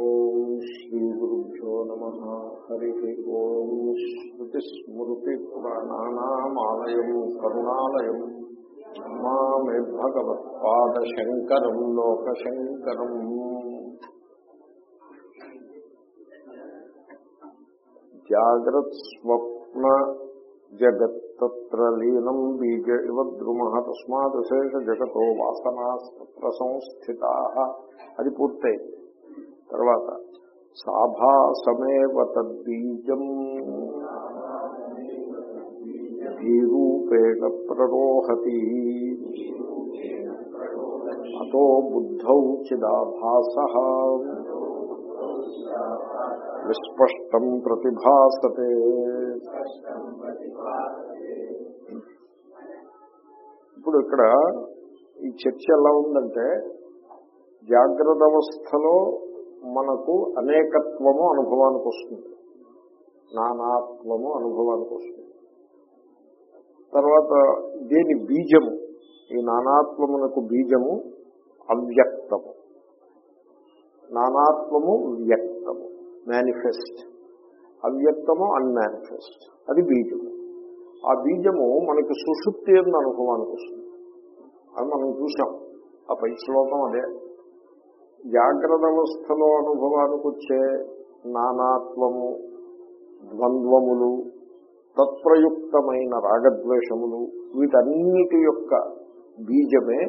ఓం శ్రీ గురుభ్యో నమ హరి ఓం శ్రుతిస్మృతిపురాణానామాలయం కరుణాలయం మామే భగవత్పాదశంకరం లోకశంకరం జాగ్రత్స్వప్న జగత్తత్ర లీనం బీజ ఇవ ద్రుమ తస్మాదశేష జగతో వాసనాస్తత్ర సంస్థితా అది పూర్తయింది తర్వాత సాభాసమేవ తద్బీజం ధీరూపేణ ప్రరోహతి అతో బుద్ధౌ చిదాభాస విస్పష్టం ప్రతిభాసతే ఇప్పుడు ఇక్కడ ఈ చర్చ ఎలా ఉందంటే జాగ్రత్త అవస్థలో మనకు అనేకత్వము అనుభవానికి వస్తుంది. నానాత్వము అనుభవానికి వస్తుంది. తర్వాత దేని బీజము? ఈ నానాత్వమునకు బీజము అవ్యక్తము. నానాత్వము వ్యక్తము. మేనిఫెస్ట్ అవ్యక్తము అన్మానిఫెస్ట్ అది బీజము. ఆ బీజము మనకి సుషుప్తి అన్న అనుభవానికి వస్తుంది. అది మనం చూసాం. ఆ పై శ్లోకం అదే. జాగ్రత్త అవస్థలో అనుభవానికి వచ్చే నానాత్వము ద్వంద్వములు తత్ప్రయుక్తమైన రాగద్వేషములు వీటన్నిటి యొక్క బీజమే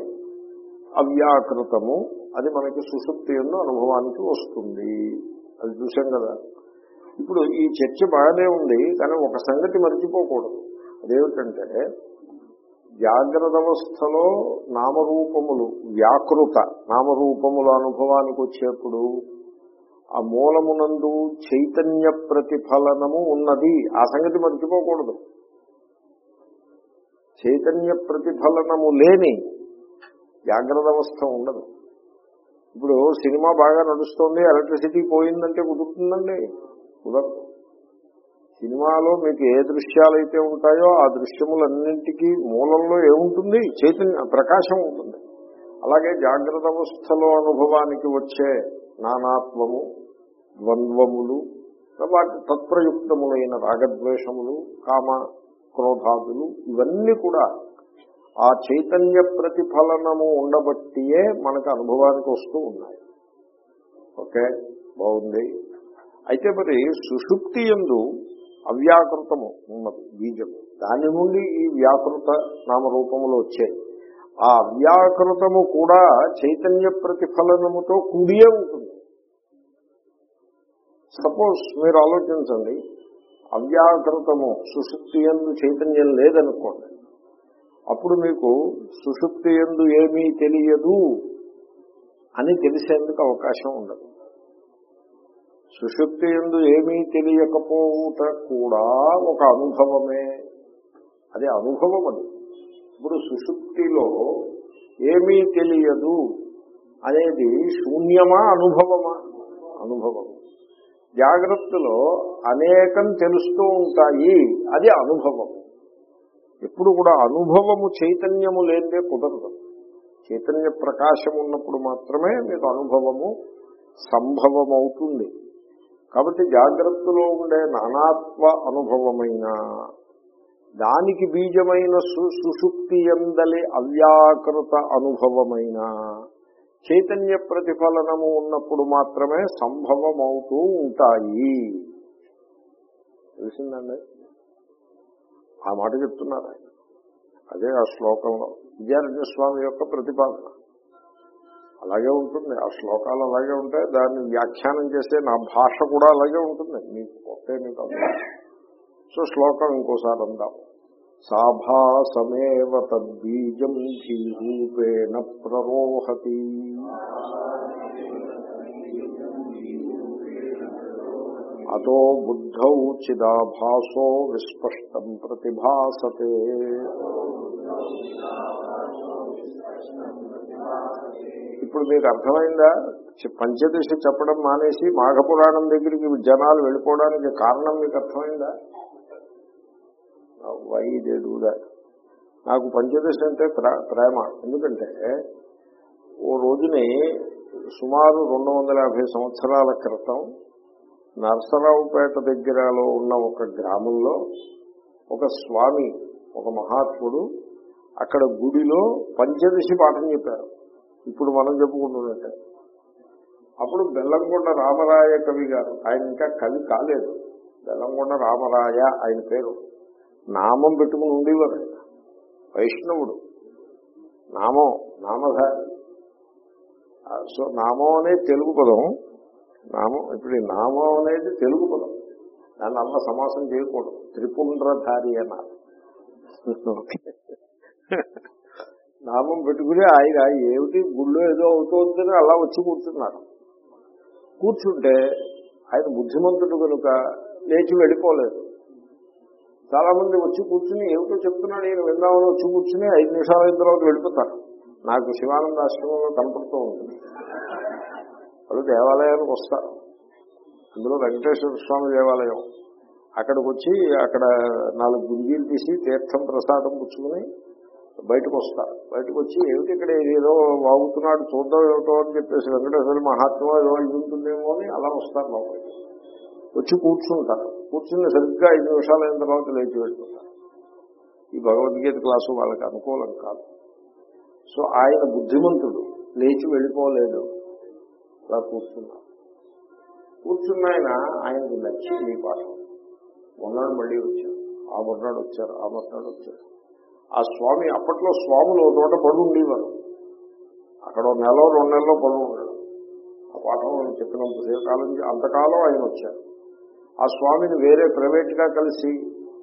అవ్యాకృతము. అది మనకి సుశుప్తి ఎందు అనుభవానికి వస్తుంది. అది చూసాం కదా. ఇప్పుడు ఈ చర్చ బాగానే ఉంది కానీ ఒక సంగతి మర్చిపోకూడదు. అదేమిటంటే జాగ్రత్త అవస్థలో నామరూపములు వ్యాకృత నామరూపముల అనుభవానికి వచ్చేప్పుడు ఆ మూలమునందు చైతన్య ప్రతిఫలనము ఉన్నది. ఆ సంగతి మర్చిపోకూడదు. చైతన్య ప్రతిఫలనము లేని జాగ్రత్త అవస్థ ఉండదు. ఇప్పుడు సినిమా బాగా నడుస్తోంది ఎలక్ట్రిసిటీ పోయిందంటే కుదురుతుందండి? కుదరదు. సినిమాలో మీకు ఏ దృశ్యాలు అయితే ఉంటాయో ఆ దృశ్యములన్నింటికీ మూలంలో ఏముంటుంది? చైతన్య ప్రకాశం ఉంటుంది. అలాగే జాగ్రత్త అవస్థలో అనుభవానికి వచ్చే నానాత్వము ద్వంద్వములు వాటి తత్ప్రయుక్తములైన రాగద్వేషములు కామ క్రోధాదులు ఇవన్నీ కూడా ఆ చైతన్య ప్రతిఫలనము ఉండబట్టియే మనకు అనుభవానికి వస్తూ ఉన్నాయి. ఓకే? బాగుంది. అయితే మరి సుషుప్తి ఎందు అవ్యాకృతము ఉన్నది బీజము. దాని నుండి ఈ వ్యాకృత నామరూపములు వచ్చాయి ఆ అవ్యాకృతము కూడా చైతన్య ప్రతిఫలనముతో కూడియే ఉంటుంది. సపోజ్ మీరు ఆలోచించండి అవ్యాకృతము సుశుక్తి ఎందు చైతన్యం లేదనుకోండి అప్పుడు మీకు సుశుక్తి ఎందు ఏమీ తెలియదు అని తెలిసేందుకు అవకాశం ఉండదు. సుషుప్తి ఎందు ఏమీ తెలియకపోవుట కూడా ఒక అనుభవమే. అది అనుభవం అది. ఇప్పుడు సుషుప్తిలో ఏమీ తెలియదు అనేది శూన్యమా అనుభవమా? అనుభవం. జాగ్రత్తలో అనేకం తెలుస్తూ ఉంటాయి అది అనుభవం. ఎప్పుడు కూడా అనుభవము చైతన్యము లేదే కుదరదు. చైతన్య ప్రకాశం ఉన్నప్పుడు మాత్రమే మీకు అనుభవము సంభవమవుతుంది. కాబట్టి జాగ్రత్తలో ఉండే నానాత్వ అనుభవమైన దానికి బీజమైన సుషుప్తి ఎందలి అవ్యాకృత అనుభవమైన చైతన్య ప్రతిఫలనము ఉన్నప్పుడు మాత్రమే సంభవమవుతూ ఉంటాయి. తెలిసిందండి ఆ మాట చెప్తున్నారు ఆయన. అదే ఆ శ్లోకంలో. విద్యారణ్య స్వామి యొక్క ప్రతిపాదన. అలాగే ఉంటుంది. ఆ శ్లోకాలు అలాగే ఉంటాయి. దాన్ని వ్యాఖ్యానం చేస్తే నా భాష కూడా అలాగే ఉంటుంది. మీకు ఒకే మీకు సో శ్లోకం ఇంకోసారి అందాం. సాభాసమేవ తద్బీజం ధీరూపేణ ప్రరోహతి. అతో బుద్ధౌ చిదాభాసో విస్పష్టం ప్రతిభాసతే. ఇప్పుడు మీకు అర్థమైందా? పంచదశ చెప్పడం మానేసి మాఘపురాణం దగ్గరికి జనాలు వెళ్ళిపోవడానికి కారణం మీకు అర్థమైందా? వై దే డూ దాట్ నాకు పంచదశ అంటే ప్రేమ. ఎందుకంటే ఓ రోజుని సుమారు రెండు వందల యాభై సంవత్సరాల క్రితం నరసరావుపేట దగ్గరలో ఉన్న ఒక గ్రామంలో ఒక స్వామి ఒక మహాత్ముడు అక్కడ గుడిలో పంచదశి పాఠం చెప్పారు. ఇప్పుడు మనం చెప్పుకుంటున్నట్టే అప్పుడు బెల్లంకొండ రామరాయ కవి గారు ఆయన ఇంకా కవి కాలేదు. బెల్లంకొండ రామరాయ ఆయన పేరు. నామం పెట్టుకుని ఉండేవారు ఆయన. వైష్ణవుడు. నామం నామధారి. సో నామం అనేది తెలుగు పదం. నామం ఇప్పుడు నామం అనేది తెలుగు పదం. దాన్ని అల్ల సమాసం చేయకూడదు. త్రిపుండ్రధారి అన్నారు. నామం పెట్టుకుని ఆయన ఏమిటి గుళ్ళో ఏదో అవుతోందని అలా వచ్చి కూర్చున్నారు. కూర్చుంటే ఆయన బుద్ధిమంతుడు కనుక లేచి వెళ్ళిపోలేదు. చాలా మంది వచ్చి కూర్చుని ఏమిటో చెప్తున్నాడు నేను విందామని వచ్చి కూర్చుని ఐదు నిమిషాల అయిన తర్వాత వెళ్ళిపోతారు. నాకు శివానంద ఆశ్రమంలో కనపడుతూ ఉంటుంది. వాళ్ళు దేవాలయానికి వస్తారు. అందులో వెంకటేశ్వర స్వామి దేవాలయం. అక్కడికి వచ్చి అక్కడ నాలుగు గుంజీలు తీసి తీర్థం ప్రసాదం పుచ్చుకుని బయటకు వస్తారు బయటకు వచ్చి ఏమిటి ఇక్కడ ఏదో వాగుతున్నాడు చూద్దాం ఏమిటో అని చెప్పేసి వెంకటేశ్వర మహాత్మ ఏదో ఇది ఉంటుందేమో అని అలా వస్తారు లోపలికి వచ్చి కూర్చుంటారు. కూర్చుని సరిగ్గా ఐదు నిమిషాలు అయిన తర్వాత లేచి వెళ్తుంటారు ఈ భగవద్గీత క్లాసు వాళ్ళకి అనుకూలం కాదు. సో ఆయన బుద్ధిమంతుడు. లేచి వెళ్ళిపోలేదు. అలా కూర్చున్నారు. కూర్చున్న ఆయన ఆయనకు నచ్చింది ఈ పాఠం. మొన్నాడు మళ్ళీ వచ్చారు. ఆ మొన్నాడు వచ్చారు ఆ మొన్నాడు వచ్చారు. ఆ స్వామి అప్పట్లో స్వాములు ఒక చోట పడి ఉండేవారు. అక్కడ నెల రెండు నెలలో పడి ఉండడం ఆ పాఠం చెప్పినంత సేపు కాలం అంతకాలం ఆయన వచ్చారు. ఆ స్వామిని వేరే ప్రైవేట్గా కలిసి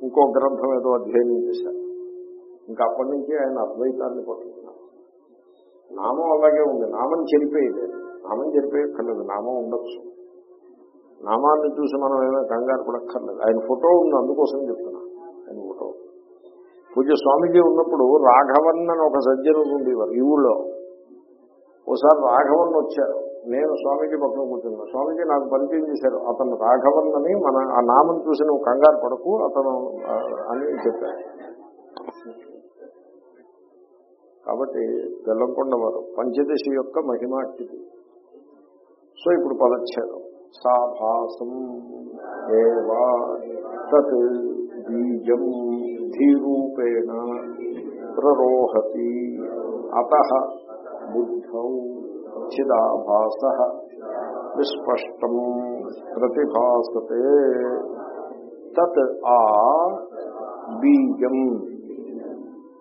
ఇంకో గ్రంథం ఏదో అధ్యయనం చేశారు. ఇంకా అప్పటి నుంచి ఆయన అద్వైతాన్ని పట్టుకున్నారు. నామం అలాగే ఉంది. నామం చెరిపోయేది నామం చెరిపోయక్కర్లేదు నామం ఉండొచ్చు. నామాన్ని చూసి మనం ఏమైనా కంగారు పడక్కర్లేదు. ఆయన ఫోటో ఉంది అందుకోసం చెప్తున్నా. ఆయన ఫోటో పూజ స్వామిజీ ఉన్నప్పుడు రాఘవన్ అని ఒక సజ్జనుడు ఉండేవారు ఈ ఊళ్ళో. ఓసారి రాఘవన్ వచ్చారు. నేను స్వామీజీ పక్కన కూర్చున్నాను స్వామీజీ నాకు పరిచయం చేశారు. అతను రాఘవన్ అని మన ఆ నామం చూసి నువ్వు కంగారు పడకు అతను అని చెప్పారు. కాబట్టి బెల్లంకొండ వారు పంచదశి యొక్క మహిమాక్తిది సో ఇప్పుడు పదచ్చారు సాభాసం దేవా తత్ బీజం ధీరూపేణ ప్రరోహతి. అత బుద్ధౌ చిదాభాస విస్పష్టం ప్రతిభాసతే. తత్ ఆ బీజం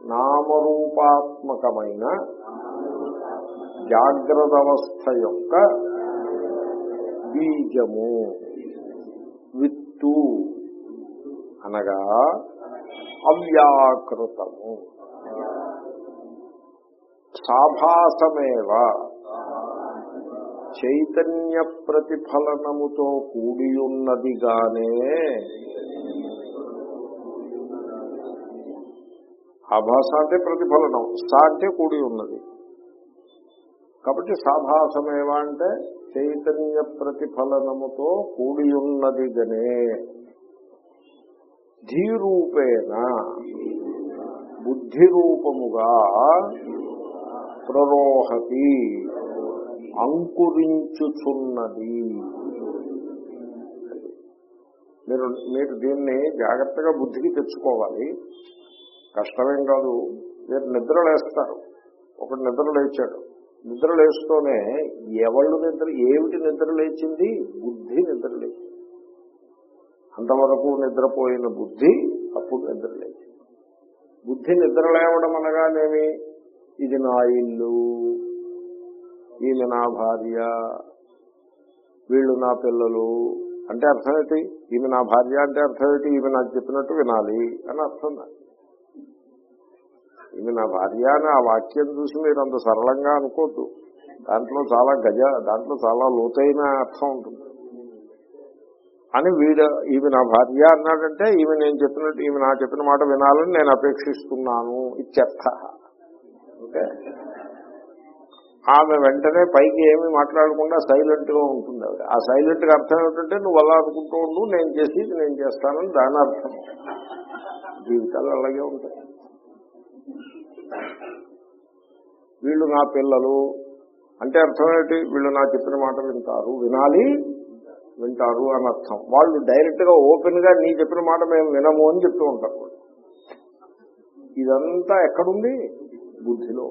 నామరూపాత్మకమైన జాగ్రత్త అవస్థ యొక్క బీజము విత్తు అనగా అవ్యాకృతము సాభాసమేవ. చైతన్య ప్రతిఫలనముతో కూడియున్నదిగానే ఆభాస అంటే ప్రతిఫలనం సా అంటే కూడి ఉన్నది కాబట్టి సాభాసమేవా అంటే చైతన్య ప్రతిఫలనముతో కూడి గనే ధీరూపేణ బుద్ధి రూపముగా ప్రరోహతి అంకురించుచున్నది. మీరు మీరు దీన్ని జాగ్రత్తగా బుద్ధికి తెచ్చుకోవాలి. కష్టమేం కాదు. మీరు నిద్ర లేస్తారు. నిద్రలేచాడు నిద్ర లేచాడు. నిద్ర ఎవళ్ళు నిద్ర ఏమిటి నిద్ర లేచింది? బుద్ధి నిద్రలేచింది అంతవరకు నిద్రపోయిన బుద్ధి అప్పుడు నిద్రలేదు బుద్ధి నిద్ర లేవడం అనగానేమి? ఇది నా ఇల్లు ఈమె నా భార్య వీళ్ళు నా పిల్లలు అంటే అర్థం ఏంటి? ఈమె నా భార్య అంటే అర్థం ఏంటి? ఈమె నాకు చెప్పినట్టు వినాలి అని అర్థం ఈమె నా భార్య అని ఆ వాక్యం చూసి మీరు అంత సరళంగా అనుకోద్దు. దాంట్లో చాలా గజ దాంట్లో చాలా లోతైన అర్థం ఉంటుంది. అని వీడు ఈమె నా భార్య అన్నాడంటే ఈమె నేను చెప్పినట్టు ఈమె నా చెప్పిన మాట వినాలని నేను అపేక్షిస్తున్నాను ఇత్యర్థ. ఓకే? ఆమె వెంటనే పైకి ఏమీ మాట్లాడకుండా సైలెంట్గా ఉంటుంది ఆవిడ. ఆ సైలెంట్గా అర్థం ఏమిటంటే నువ్వు అలా అనుకుంటూ ఉండు నేను చేసేది నేను చేస్తానని దాని అర్థం. జీవితాలు అలాగే ఉంటాయి. వీళ్ళు నా పిల్లలు. అంటే అర్థం ఏమిటి? వీళ్ళు నా చెప్పిన మాట వింటారు. వినాలి వింటారు అని అర్థం. వాళ్ళు డైరెక్ట్గా ఓపెన్గా నీ చెప్పిన మాట మేము వినము అని చెప్తూ ఉంటారు ఇదంతా ఎక్కడుంది? బుద్ధిలో.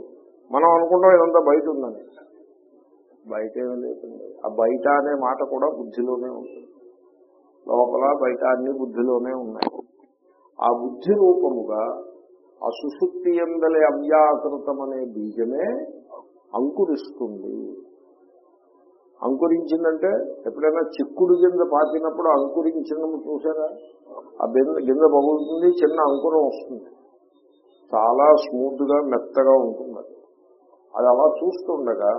మనం అనుకుంటాం ఇదంతా బయట ఉందని. బయట ఏమి లేదండి. ఆ బయట అనే మాట కూడా బుద్ధిలోనే ఉంది లోపల బయట అన్ని బుద్ధిలోనే ఉన్నాయి. ఆ బుద్ధి రూపముగా ఆ సుశుక్తి ఎందలే అవ్యాకృతం అనే బీజమే అంకురిస్తుంది. అంకురించిందంటే ఎప్పుడైనా చిక్కుడు గింజ పాతినప్పుడు అంకురించినప్పుడు చూసారా? ఆ బింద గింజ పగులుతుంది చిన్న అంకురం వస్తుంది. చాలా స్మూత్గా మెత్తగా ఉంటుంది. అది అది అలా చూస్తుండగా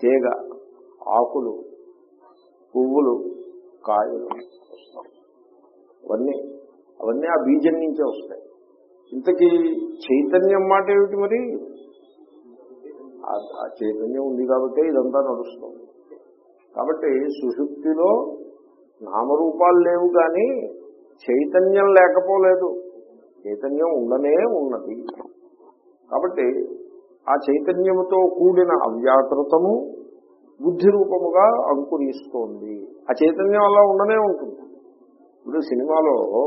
తీగ ఆకులు పువ్వులు కాయలు అవన్నీ అవన్నీ ఆ బీజం నుంచే వస్తాయి. ఇంతకీ చైతన్యం మాట ఏమిటి మరి? ఆ- ఆ చైతన్యం ఉంది కాబట్టి ఇదంతా నడుస్తుంది. కాబట్టి సుశుక్తిలో నామరూపాలు లేవు కానీ చైతన్యం లేకపోలేదు. చైతన్యం ఉండనే ఉన్నది. కాబట్టి ఆ చైతన్యముతో కూడిన అవ్యాకృతము బుద్ధి రూపముగా అంకురిస్తోంది. ఆ చైతన్యం అలా ఉండనే ఉంటుంది. ఇప్పుడు సినిమాలో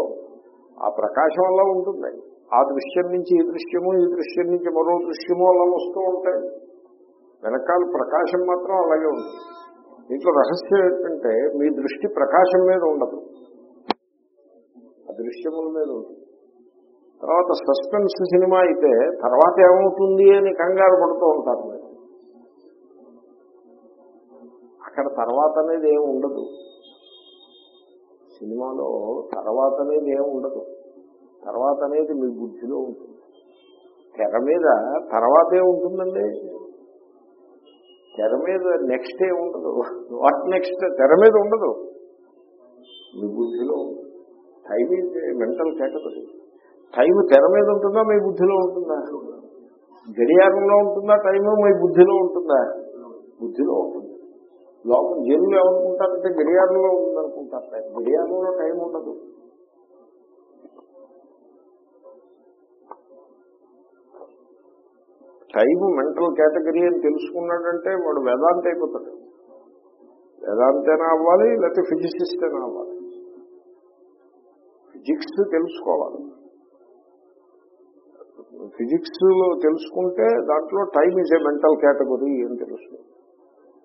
ఆ ప్రకాశం అలా ఉంటుంది. ఆ దృశ్యం నుంచి ఈ దృశ్యము ఈ దృశ్యం నుంచి మరో దృశ్యము అలా వస్తూ ఉంటాయి. వెనకాల ప్రకాశం మాత్రం అలాగే ఉంది. దీంట్లో రహస్యం ఏంటంటే మీ దృష్టి ప్రకాశం మీద ఉండదు. ఆ దృశ్యముల మీద ఉంటుంది తర్వాత సస్పెన్స్ సినిమా అయితే తర్వాత ఏమవుతుంది అని కంగారు పడుతూ ఉంటారు మీరు. అక్కడ తర్వాత అనేది ఏమి ఉండదు. సినిమాలో తర్వాత అనేది ఏమి ఉండదు. తర్వాత అనేది మీ బుద్ధిలో ఉంటుంది. తెర మీద తర్వాతే ఉంటుందండి. తెర మీద నెక్స్ట్ ఏ ఉండదు. వాట్ నెక్స్ట్ తెర మీద ఉండదు. మీ బుద్ధిలో time is mental category time తెర మీద ఉంటుందా మీ బుద్ధిలో ఉంటుందా? గడియారంలో ఉంటుందా టైం మీ బుద్ధిలో ఉంటుందా? బుద్ధిలో ఉంటుంది. లోపల జనులు ఏమనుకుంటారంటే గడియారంలో ఉందనుకుంటారు. గడియారంలో టైం ఉండదు. టైం మెంటల్ కేటగిరీ అని తెలుసుకున్నాడంటే వాడు వేదాంత అయిపోతాడు. వేదాంతైనా అవ్వాలి లేకపోతే ఫిజిసిస్ట్ అయినా అవ్వాలి. ఫిజిక్స్ తెలుసుకోవాలి. ఫిజిక్స్లో తెలుసుకుంటే దాంట్లో time is a mental category అని తెలుస్తుంది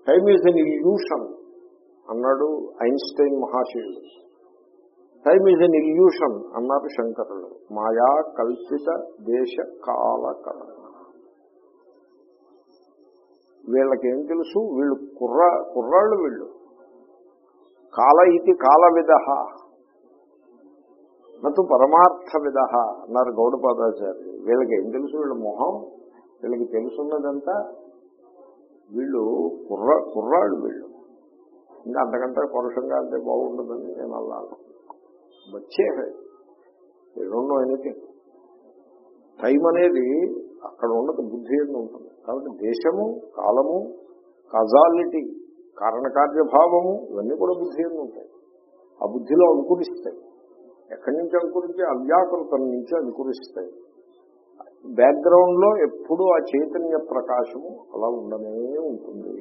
టైం ఈజ్ ఎన్ ఇల్యూషన్ అన్నాడు ఐన్స్టైన్ మహాశయుడు. టైం ఈజ్ ఎన్ ఇల్యూషన్ అన్నారు శంకరుడు. మాయా కల్పిత దేశ కాలకరణ వీళ్ళకేం తెలుసు? వీళ్ళు కుర్ర కుర్రాళ్ళు వీళ్ళు. కాల ఇది కాల విధ నటు పరమార్థ విధ అన్నారు గౌడపాదాచార్య వీళ్ళకి ఏం తెలుసు? వీళ్ళ మొహం? వీళ్ళకి తెలుసున్నదంతా వీళ్ళు కుర్ర కుర్రాళ్ళు వీళ్ళు. ఇంకా అంతకంటే పరుషంగా అంటే బాగుండదని నేను అలా వచ్చే రెండో ఎనిథింగ్. టైం అనేది అక్కడ ఉన్నది బుద్ధి ఎందు ఉంటుంది. కాబట్టి దేశము కాలము కజాలిటీ కారణకార్యభావము ఇవన్నీ కూడా బుద్ధి అని ఉంటాయి. ఆ బుద్ధిలో అంకురిస్తాయి ఎక్కడి నుంచి అంకురించి అవ్యాకృతం నుంచి అంకురిస్తాయి బ్యాక్గ్రౌండ్లో ఎప్పుడూ ఆ చైతన్య ప్రకాశము అలా ఉండనే ఉంటుంది.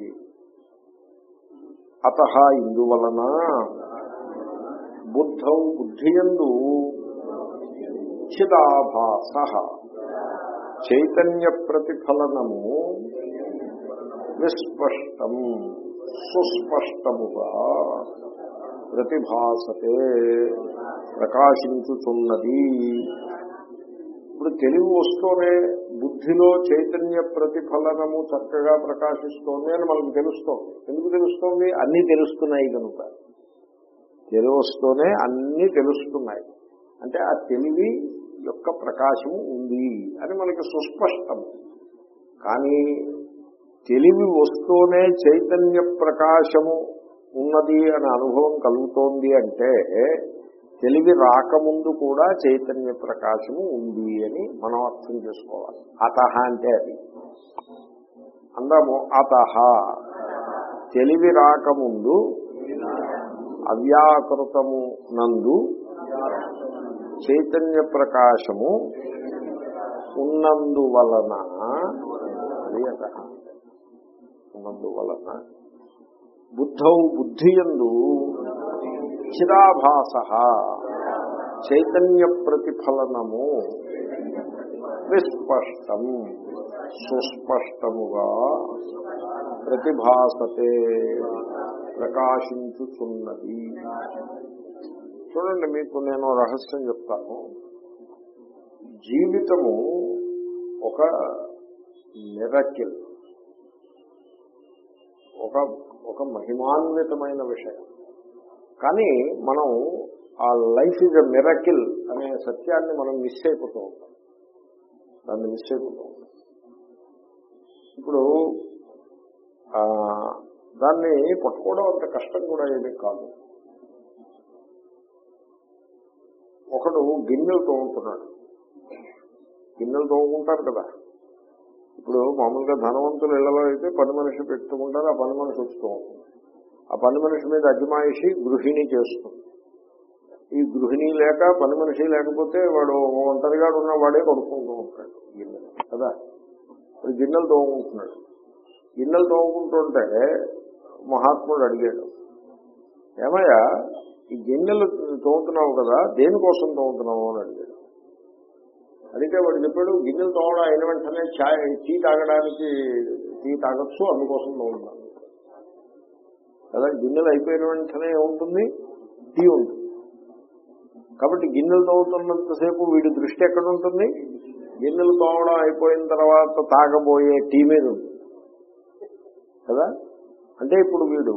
అత ఇందువలన బుద్ధౌ బుద్ధియందు చిదాభాస చైతన్య ప్రతిఫలనము విస్పష్టం సుస్పష్టముగా ప్రతిభాసతే ప్రకాశించుతున్నది ఇప్పుడు తెలివి వస్తూనే బుద్ధిలో చైతన్య ప్రతిఫలనము చక్కగా ప్రకాశిస్తోంది అని మనకు తెలుస్తోంది. ఎందుకు తెలుస్తోంది? అన్నీ తెలుస్తున్నాయి కనుక. తెలివి వస్తూనే అన్నీ తెలుస్తున్నాయి. అంటే ఆ తెలివి యొక్క ప్రకాశము ఉంది అని మనకి సుస్పష్టం. కానీ తెలివి వస్తూనే చైతన్య ప్రకాశము ఉన్నది అనే అనుభవం కలుగుతోంది అంటే తెలివి రాకముందు కూడా చైతన్య ప్రకాశము ఉంది అని మనం అర్థం చేసుకోవాలి. అతహ అంటే అది. అందాము అతహ తెలివి రాకముందు అవ్యాకృతము నందు చైతన్య ప్రకాశము ఉన్నందువలన ఉన్నందువలన బుద్ధౌ బుద్ధియందు చిరాభాస చైతన్య ప్రతిఫలనము విస్పష్టం సుస్పష్టముగా ప్రతిభాసతే ప్రకాశించుచున్నది. చూడండి మీకు నేను రహస్యం చెప్తాను. జీవితము ఒక మిరకిల్ ఒక ఒక మహిమాన్వితమైన విషయం. కానీ మనం ఆ లైఫ్ ఇస్ అ మిరకిల్ అనే సత్యాన్ని మనం మిస్ అయిపోతూ ఉంటాం. దాన్ని మిస్ అయిపోతూ ఉంటాం. ఇప్పుడు దాన్ని పట్టుకోవడం అంత కష్టం కూడా ఏమీ కాదు. గిన్నెలు తోముతున్నాడు. గిన్నెలు తోముకుంటారు కదా. ఇప్పుడు మామూలుగా ధనవంతులు ఇళ్ళలో అయితే పని మనిషి పెట్టుకుంటారు ఆ పని మనిషి వస్తూ ఆ పని మనిషి మీద అజమాయిషి గృహిణి చేస్తుంది. ఈ గృహిణి లేక పని మనిషి లేకపోతే వాడు ఒంటరిగా ఉన్న వాడే కొడుకుంటూ ఉంటాడు గిన్నెలు కదా. ఇప్పుడు గిన్నెలు తోముకుంటున్నాడు. గిన్నెలు తోముకుంటుంటే మహాత్ముడు అడిగాడు ఏమయ్యా ఈ గిన్నెలు తోముతున్నావు కదా దేనికోసం తోముతున్నావు అని అడిగాడు. అడిగితే వాడు చెప్పాడు గిన్నెలు తోమడం అయిన వెంటనే ఛాయ్ టీ తాగడానికి టీ తాగొచ్చు అందుకోసం తోముతున్నాను కదా గిన్నెలు అయిపోయిన వెంటనే ఉంటుంది టీ ఉంటుంది. కాబట్టి గిన్నెలు తోముతున్నంతసేపు వీడి దృష్టి ఎక్కడ ఉంటుంది? గిన్నెలు తోమడం అయిపోయిన తర్వాత తాగబోయే టీ మీద ఉంది. కదా? అంటే ఇప్పుడు వీడు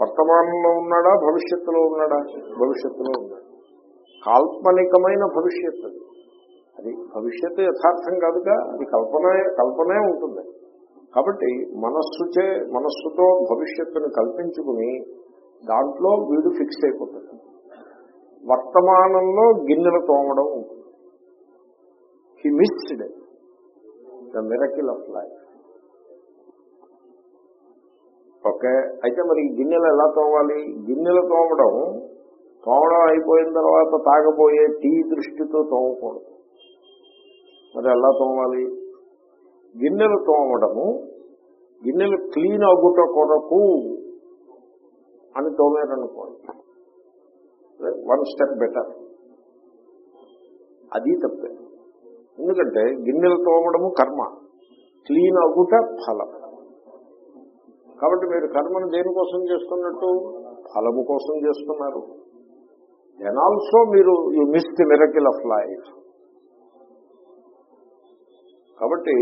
వర్తమానంలో ఉన్నాడా భవిష్యత్తులో ఉన్నాడా? భవిష్యత్తులో ఉన్నాడు. కాల్పనికమైన భవిష్యత్తు. అది భవిష్యత్తు యథార్థం కాదుగా అది కల్పన కల్పనే ఉంటుంది. కాబట్టి మనస్సుచే మనస్సుతో భవిష్యత్తును కల్పించుకుని దాంట్లో వీడు ఫిక్స్ అయిపోతాడు. వర్తమానంలో గిన్నెలు తోమడం ఉంటుంది. He missed the miracle of life okay. అయితే మరి గిన్నెలు ఎలా తోవాలి గిన్నెలు తోమడం తోమడం అయిపోయిన తర్వాత తాగబోయే టీ దృష్టితో తోమకూడదు. మరి ఎలా తోమాలి? గిన్నెలు తోమడము గిన్నెలు క్లీన్ అగుట కొరకు అని తోమేరనుకోండి. One step better. అది తప్పే. ఎందుకంటే గిన్నెలు తోమడము కర్మ. క్లీన్ అగుట ఫలం. కాబట్టి మీరు కర్మను దేనికోసం చేస్తున్నట్టు ఫలము కోసం చేస్తున్నారు దెన్ ఆల్సో మీరు you miss the miracle of life కాబట్టి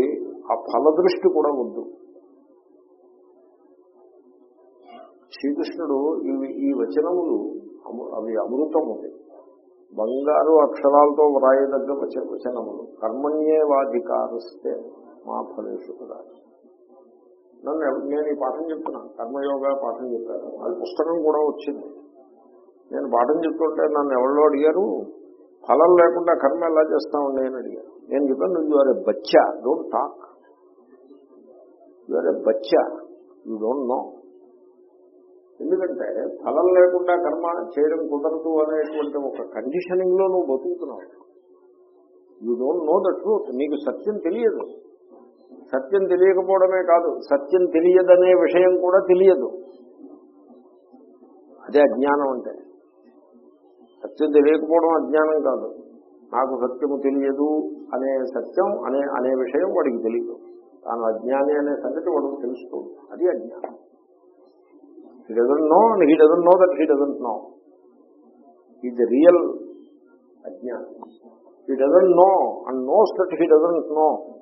ఆ ఫల దృష్టి కూడా వద్దు. శ్రీకృష్ణుడు ఇవి ఈ వచనములు అవి అమృతములు. బంగారు అక్షరాలతో వ్రాయదగ్గ వచ వచనములు. కర్మణ్యేవాధికారస్తే మా ఫలేషు కదా నన్ను నేను ఈ పాఠం చెప్తున్నాను కర్మయోగ పాఠం చెప్పాను. అది పుస్తకం కూడా వచ్చింది. నేను పాఠం చెప్తుంటే నన్ను ఎవరో అడిగారు. ఫలం లేకుండా కర్మ ఎలా చేస్తావు నేను అడిగాను. నేను చెప్పాను నువ్వు you are a bachcha don't talk. You are a bachcha you don't know. ఎందుకంటే ఫలం లేకుండా కర్మ చేయడం కుదరదు అనేటువంటి ఒక కండిషనింగ్లో నువ్వు బతుకుతున్నావు. You don't know the truth. నీకు సత్యం తెలియదు. సత్యం తెలియకపోవడమే కాదు సత్యం తెలియదనే విషయం కూడా తెలియదు. అదే అజ్ఞానం అంటే. సత్యం తెలియకపోవడం అజ్ఞానం కాదు. నాకు సత్యము తెలియదు అనే సత్యం అనే అనే విషయం వాడికి తెలియదు. తాను అజ్ఞాని అనే సంగతి వాడికి తెలుస్తుంది అది అజ్ఞానం. He doesn't know and he doesn't know that he doesn't know is real అజ్ఞానం. He doesn't know and knows that he doesn't know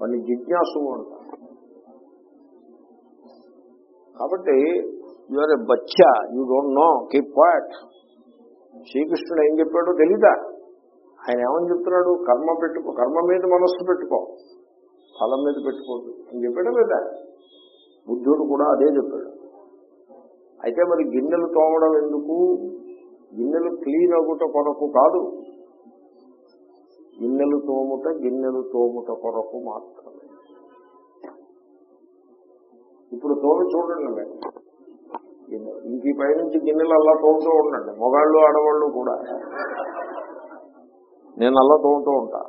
వాడిని జిజ్ఞాసు అంటారు. కాబట్టి you are a bachcha you don't know keep quiet శ్రీకృష్ణుడు ఏం చెప్పాడో తెలీదా? ఆయన ఏమని చెప్తున్నాడు? కర్మ పెట్టుకో కర్మ మీద మనస్సు పెట్టుకో ఫలం మీద పెట్టుకోదు అని చెప్పాడు లేదా? బుద్ధుడు కూడా అదే చెప్పాడు. అయితే మరి గిన్నెలు తోమడం ఎందుకు? గిన్నెలు క్లీన్ అవ్వటం కొరకు కాదు. గిన్నెలు తోముట గిన్నెలు తోముట కొరకు మాత్రమే. ఇప్పుడు తోమి చూడండి మీరు. ఇంక ఈ పైనుంచి గిన్నెలు అలా తోముతూ ఉండండి. మొగాళ్ళు ఆడవాళ్ళు కూడా. నేను అలా తోముతూ ఉంటా.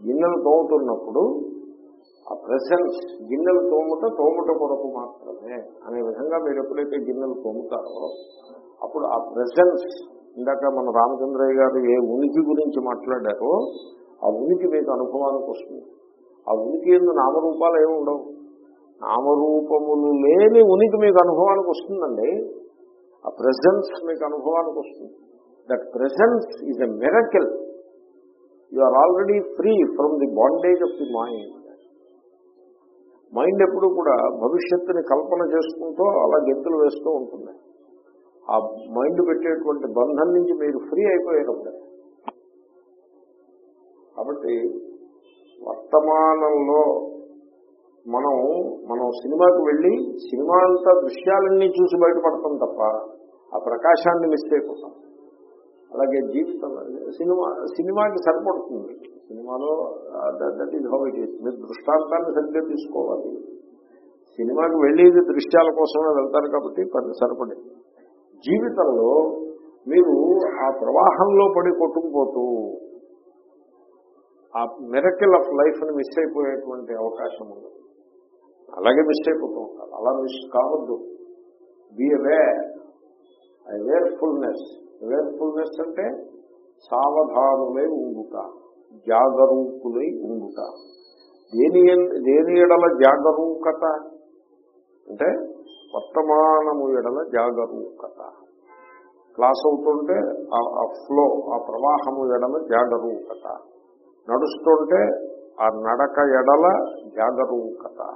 గిన్నెలు తోముతున్నప్పుడు ఆ ప్రెసెన్స్ గిన్నెలు తోముట తోముట కొరకు మాత్రమే అనే విధంగా మీరు ఎప్పుడైతే గిన్నెలు తోముతారో అప్పుడు ఆ ప్రెసెన్స్ ఇందాక మన రామచంద్రయ్య గారు ఏ ఉనికి గురించి మాట్లాడారో ఆ ఉనికి మీకు అనుభవానికి వస్తుంది. ఆ ఉనికి ఎందు నామరూపాలు ఏమి ఉండవు. నామరూపములు లేని ఉనికి మీకు అనుభవానికి వస్తుందండి. ఆ ప్రెసెన్స్ మీకు అనుభవానికి వస్తుంది. That presence is a miracle you are already free from the bondage of the mind mind ఎప్పుడు కూడా భవిష్యత్తుని కల్పన చేసుకుంటూ అలా గెంతులు వేస్తూ ఉంటుంది. ఆ మైండ్ పెట్టేటువంటి బంధం నుంచి మీరు ఫ్రీ అయిపోయారు కాబట్టి వర్తమానంలో మనం మనం సినిమాకి వెళ్ళి సినిమా అంతా దృశ్యాలన్నీ చూసి బయటపడతాం తప్ప ఆ ప్రకాశాన్ని మిస్ అయిపోతాం. అలాగే జీవితం సినిమా సినిమాకి సరిపడుతుంది. సినిమాలో that is how it is. మీరు దృష్టాంతాన్ని సరిగ్గా తీసుకోవాలి. సినిమాకి వెళ్ళేది దృశ్యాల కోసమే వెళ్తారు కాబట్టి పని సరిపడింది. జీవితంలో మీరు ఆ ప్రవాహంలో పడి కొట్టుకుపోతూ ఆ మెరకిల్ ఆఫ్ లైఫ్ని మిస్ అయిపోయేటువంటి అవకాశం ఉంది అలాగే మిస్ అయిపోతూ ఉంటారు. అలా మిస్ కావద్దు. బి అవేర్ అవేర్ఫుల్నెస్ అవేర్ఫుల్నెస్ అంటే సావధానులై ఉండుట జాగరూకులై ఉండుట. దేని దేని ఎడల జాగరూకత? అంటే వర్తమానము ఎడల జాగరూకత. క్లాస్ అవుతుంటే ఆ- ఆ ఫ్లో ఆ ప్రవాహము ఎడల జాగరూకత. నడుస్తుంటే ఆ నడక ఎడల జాగరూకత.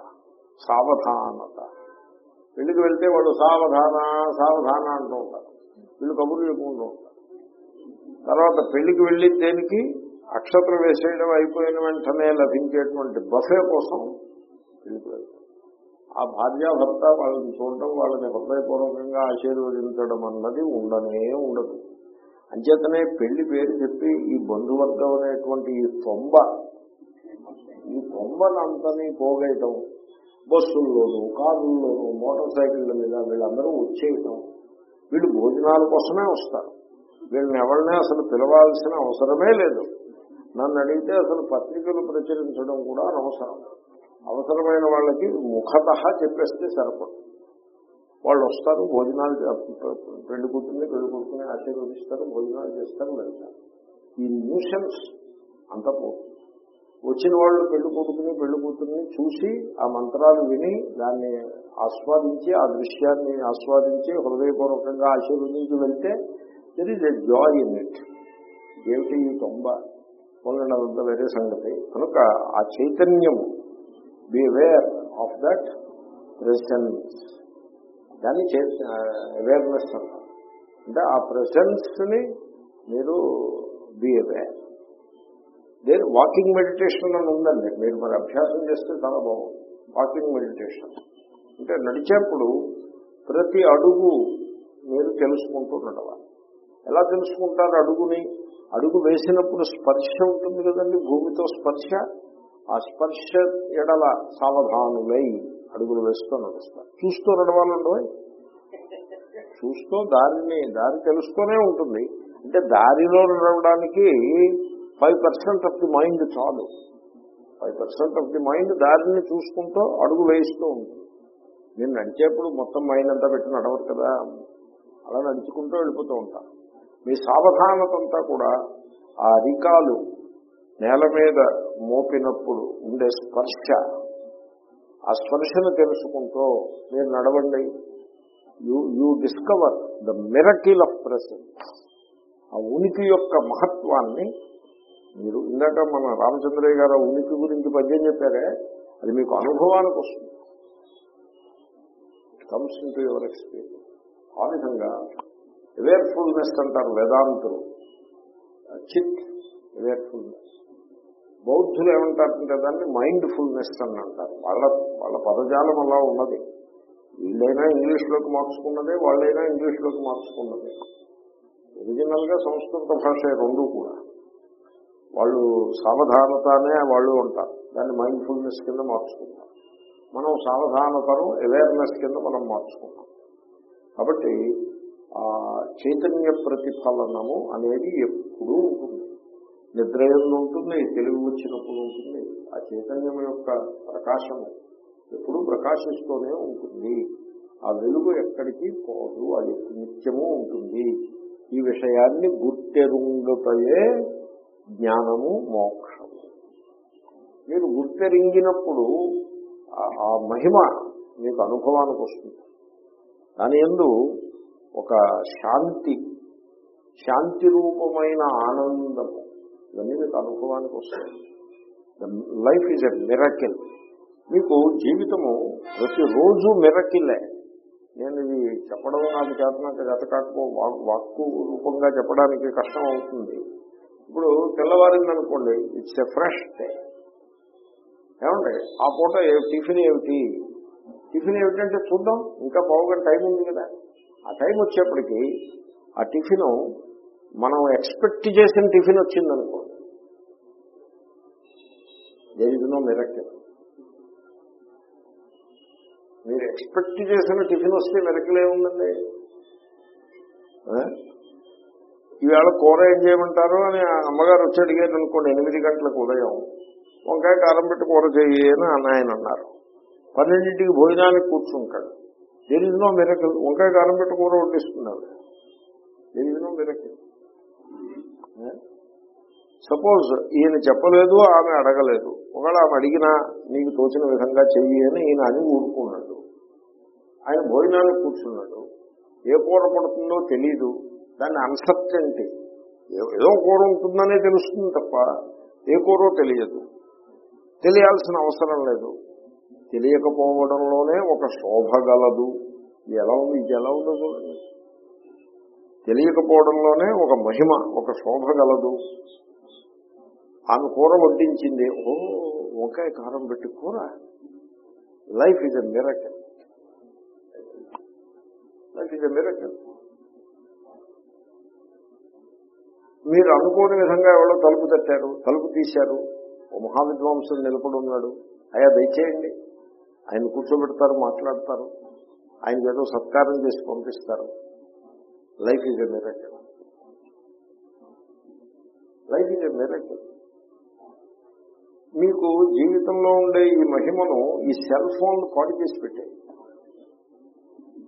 సావధానత. పెళ్ళికి వెళ్తే వాళ్ళు సావధాన సావధాన అంటూ ఉంటారు. వీళ్ళు కబుర్లు చెప్పుకుంటూ ఉంటారు. తర్వాత పెళ్ళికి వెళ్ళి దేనికి? అక్షత్రం వేసేయడం అయిపోయిన వెంటనే లభించేటువంటి బఫే కోసం పెళ్ళికి ఆ భార్యాభర్త వాళ్ళని చూడటం వాళ్ళని హృదయపూర్వకంగా ఆశీర్వదించడం అన్నది ఉండనే ఉండదు. అంచేతనే పెళ్ళి పేరు చెప్పి ఈ బంధువర్గం అనేటువంటి ఈ తొంబ ఈ తొంబనంతని పోగేయటం బస్సుల్లోనూ కారుల్లోనూ మోటార్ సైకిళ్ళ మీద వీళ్ళందరూ వచ్చేయటం వీళ్ళు భోజనాల కోసమే వస్తారు. వీళ్ళని ఎవరినే అసలు పిలవాల్సిన అవసరమే లేదు. నన్ను అడిగితే అసలు పత్రికలు ప్రచురించడం కూడా అనవసరం. అవసరమైన వాళ్ళకి ముఖత చెప్పేస్తే సరిపడు వాళ్ళు వస్తారు భోజనాలు పెళ్ళి కూతుర్ని పెళ్ళి కూతుర్ని ఆశీర్వదిస్తారు భోజనాలు చేస్తారు వెళ్తారు. ఈ న్యూషన్స్ అంత పోతుంది వచ్చిన వాళ్ళు పెళ్ళి కొడుకుని పెళ్ళి కూతుర్ని చూసి ఆ మంత్రాలు విని దాన్ని ఆస్వాదించి ఆ దృశ్యాన్ని ఆస్వాదించి హృదయపూర్వకంగా ఆశీర్వదించి వెళ్తే there is a joy in it ఏమిటి ఈ తొంభ? పొందడం వేరే సంగతి. కనుక ఆ చైతన్యము be aware of that presence దాన్ని అవేర్నెస్ అంటారు అంటే ఆ ప్రెసెన్స్ని మీరు బి అవేర్ దేని వాకింగ్ మెడిటేషన్ అని ఉందండి. మీరు మరి అభ్యాసం చేస్తే చాలా బాగుంది. వాకింగ్ మెడిటేషన్ అంటే నడిచేప్పుడు ప్రతి అడుగు మీరు తెలుసుకుంటూ నడవాలి ఎలా తెలుసుకుంటారు అడుగుని? అడుగు వేసినప్పుడు స్పర్శ ఉంటుంది కదండి భూమితో స్పర్శ. ఆ స్పర్శ ఎడల సావధానులై అడుగులు వేస్తూ నడుస్తారు. చూస్తూ నడవాలండు చూస్తూ దారిని దారి తెలుస్తూనే ఉంటుంది. అంటే దారిలో నడవడానికి five percent of the mind చాలు. Five percent of the mind దారిని చూసుకుంటూ అడుగు వేయిస్తూ ఉంటుంది. నేను నడిచేప్పుడు మొత్తం మైండ్ అంతా పెట్టి నడవరు కదా? అలా నడుచుకుంటూ వెళ్ళిపోతూ ఉంటాను మీ సావధానత అంతా కూడా ఆ రికాలు నేల మీద మోపినప్పుడు ఉండే స్పర్శ. ఆ స్పర్శను తెలుసుకుంటూ మీరు నడవండి. You you discover the miracle of presence ఆ ఉనికి యొక్క మహత్వాన్ని మీరు ఇందాక మన రామచంద్రయ్య గారు ఉనికి గురించి పద్యం చెప్పారే అది మీకు అనుభవానికి వస్తుంది. Comes in to your experience ఆ విధంగా అవేర్ఫుల్నెస్ అంటారు వేదాంతులు. Uh, చిత్ అవేర్ఫుల్నెస్ బౌద్ధులు ఏమంటారంటే దాన్ని మైండ్ ఫుల్నెస్ అని అంటారు. వాళ్ళ వాళ్ళ పదజాలం అలా ఉన్నది. వీళ్ళైనా ఇంగ్లీష్లోకి మార్చుకున్నదే వాళ్ళైనా ఇంగ్లీష్లోకి మార్చుకున్నదే. ఒరిజినల్గా సంస్కృత భాష రెండు కూడా. వాళ్ళు సావధానతనే వాళ్ళు ఉంటారు దాన్ని మైండ్ ఫుల్నెస్ కింద మార్చుకుంటారు. మనం సావధానతను అవేర్నెస్ కింద మనం మార్చుకుంటాం. కాబట్టి ఆ చైతన్య ప్రతిఫలనము అనేది ఎప్పుడూ ఉంటుంది. నిద్ర ఎందు ఉంటుంది తెలివి వచ్చినప్పుడు ఉంటుంది. ఆ చైతన్యం యొక్క ప్రకాశము ఎప్పుడూ ప్రకాశిస్తూనే ఉంటుంది. ఆ వెలుగు ఎక్కడికి పోదు అది నిత్యము ఉంటుంది. ఈ విషయాన్ని గుర్తెరుంగుతయే జ్ఞానము మోక్షము. మీరు గుర్తెరింగినప్పుడు ఆ- ఆ మహిమ మీకు అనుభవానికి వస్తుంది. దాని ఎందు ఒక శాంతి శాంతి రూపమైన ఆనందము ఇవన్నీ మీకు అనుభవానికి వస్తాయి. లైఫ్ ఈజ్ ఎ మిరకిల్ మీకు జీవితము ప్రతిరోజు మిరకిలే నేను ఇది చెప్పడం నాకు చేతనాక గత కాకపో వాక్కు రూపంగా చెప్పడానికి కష్టం అవుతుంది. ఇప్పుడు తెల్లవారింది అనుకోండి ఇట్స్ ఎ ఫ్రెష్ డే ఏమండి? ఆ పూట టిఫిన్ ఏమిటి? టిఫిన్ ఏమిటంటే చూద్దాం ఇంకా పావుగంట టైం ఉంది కదా. ఆ టైం వచ్చేప్పటికి ఆ టిఫిన్ మనం ఎక్స్పెక్ట్ చేసిన టిఫిన్ వచ్చిందనుకో. అనుకోండి మెరక్కి మిరక్కి మీరు ఎక్స్పెక్ట్ చేసిన టిఫిన్ వస్తే మిరకలే ఉందండి? ఈవేళ కూర ఏం చేయమంటారు అని అమ్మగారు వచ్చి అడిగారు అనుకోండి ఎనిమిది గంటలకు ఉదయం. వంకాయ కారం పెట్టి కూర చేయి అని అన్న ఆయన అన్నారు. పన్నెండింటికి భోజనానికి కూర్చుంటాడు. దేర్ మెరకలు వంకాయ కారం పెట్టి కూర వడ్డిస్తున్నాడు. దేర్ మెరకలు సపోజ్ ఈయన చెప్పలేదు ఆమె అడగలేదు. ఒకవేళ ఆమె అడిగినా నీకు తోచిన విధంగా చెయ్యి అని ఈయన అని ఊరుకున్నాడు. ఆయన భోజనానికి కూర్చున్నాడు. ఏ కూర పడుతుందో తెలీదు. దాన్ని అన్సర్టెంటీ ఏదో కూర ఉంటుందనే తెలుస్తుంది తప్ప ఏ కూరో తెలియదు. తెలియాల్సిన అవసరం లేదు. తెలియకపోవడంలోనే ఒక శోభ గలదు. ఇది ఎలా ఉంది? ఇది ఎలా ఉందో చూడండి. తెలియకపోవడంలోనే ఒక మహిమ ఒక శోభ గలదు. ఆమె కూర వడ్డించింది. ఓ వంకాయ కారం పెట్టి కూర. Life is a miracle life is a miracle మీరు అనుకోని విధంగా ఎవరో తలుపు తట్టారు తలుపు తీశారు ఓ మహావిద్వాంసుడు నిలబడి ఉన్నాడు. అయా దయచేయండి. ఆయన కూర్చోబెడతారు మాట్లాడతారు. ఆయన ఏదో సత్కారం చేసి పంపిస్తారు. Life is a miracle life is a miracle మీకు జీవితంలో ఉండే ఈ మహిమను ఈ సెల్ ఫోన్ పాడు చేసి పెట్టాయి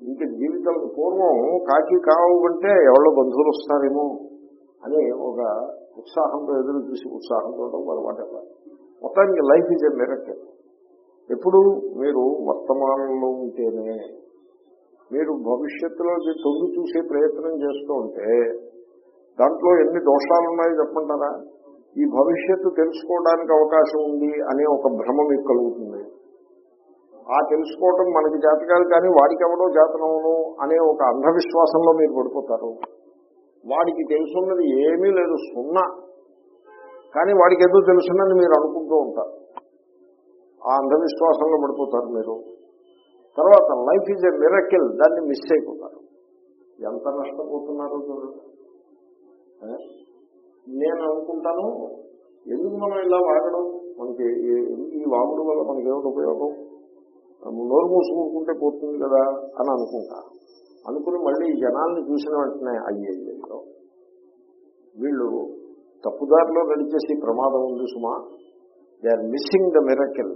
ఇంకా జీవితం పూర్వం కాకి కావు అంటే ఎవరో బంధువులు వస్తారేమో అని ఒక ఉత్సాహంతో ఎదురు చూసి ఉత్సాహంతో పొరపాటు మొత్తానికి లైఫ్ ఈజ్ ఎ మిరకల్ ఎప్పుడు మీరు వర్తమానంలో ఉంటేనే మీరు భవిష్యత్తులోకి తొంగి చూసే ప్రయత్నం చేస్తూ ఉంటే దాంట్లో ఎన్ని దోషాలు ఉన్నాయో చెప్పంటారా ఈ భవిష్యత్తు తెలుసుకోవడానికి అవకాశం ఉంది అనే ఒక భ్రమ మీకు కలుగుతుంది. ఆ తెలుసుకోవటం మనకి జాతకాలు కానీ వాడికి ఎవడో జాతకమును అనే ఒక అంధవిశ్వాసంలో మీరు పడిపోతారు. వాడికి తెలుసున్నది ఏమీ లేదు సున్నా. కానీ వాడికి ఏదో తెలుసున్నది మీరు అనుకుంటూ ఉంటారు. ఆ అంధవిశ్వాసంలో పడిపోతారు మీరు. తర్వాత లైఫ్ ఈజ్ ఎ మిరకిల్ దాన్ని మిస్ అయిపోతారు. ఎంత నష్టపోతున్నారో చూడండి. నేను అనుకుంటాను ఎందుకు మనం ఇలా వాడడం మనకి ఈ- వాగుడు వల్ల మనకి ఏమిటి ఉపయోగం? నోరు మూసుకుంటే పోతుంది కదా అని అనుకుంటా అనుకుని మళ్ళీ జనాల్ని చూసిన వెంటనే అయ్యేదో వీళ్ళు తప్పుదారిలో నడిచేసి ప్రమాదం ఉంది సుమా. They are missing the miracle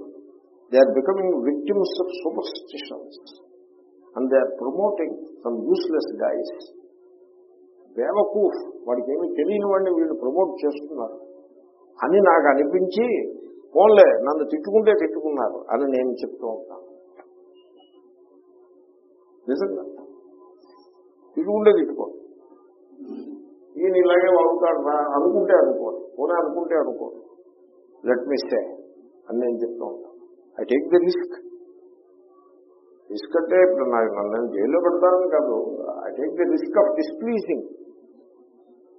they are becoming victims of superstitions and they are promoting some useless guys bewakoof వాడికి ఏమీ తెలియని వాడిని వీళ్ళు ప్రమోట్ చేస్తున్నారు. అని నాకు అనిపించి పోన్లే నన్ను తిట్టుకుంటే తిట్టుకున్నారు అని నేను చెప్తూ ఉంటాను. నిజంగా. తిట్టుకుంటే తిట్టుకో ఈయన ఇలాగే వాడుతాడు రా అనుకుంటే అనుకోండి పోనీ అనుకుంటే అనుకోండి లెట్ మీ సే అని నేను చెప్తూ ఉంటాను. I take the risk risk అంటే ఇప్పుడు నాకు నన్ను జైల్లో పెడతానని కాదు. I take the risk of displeasing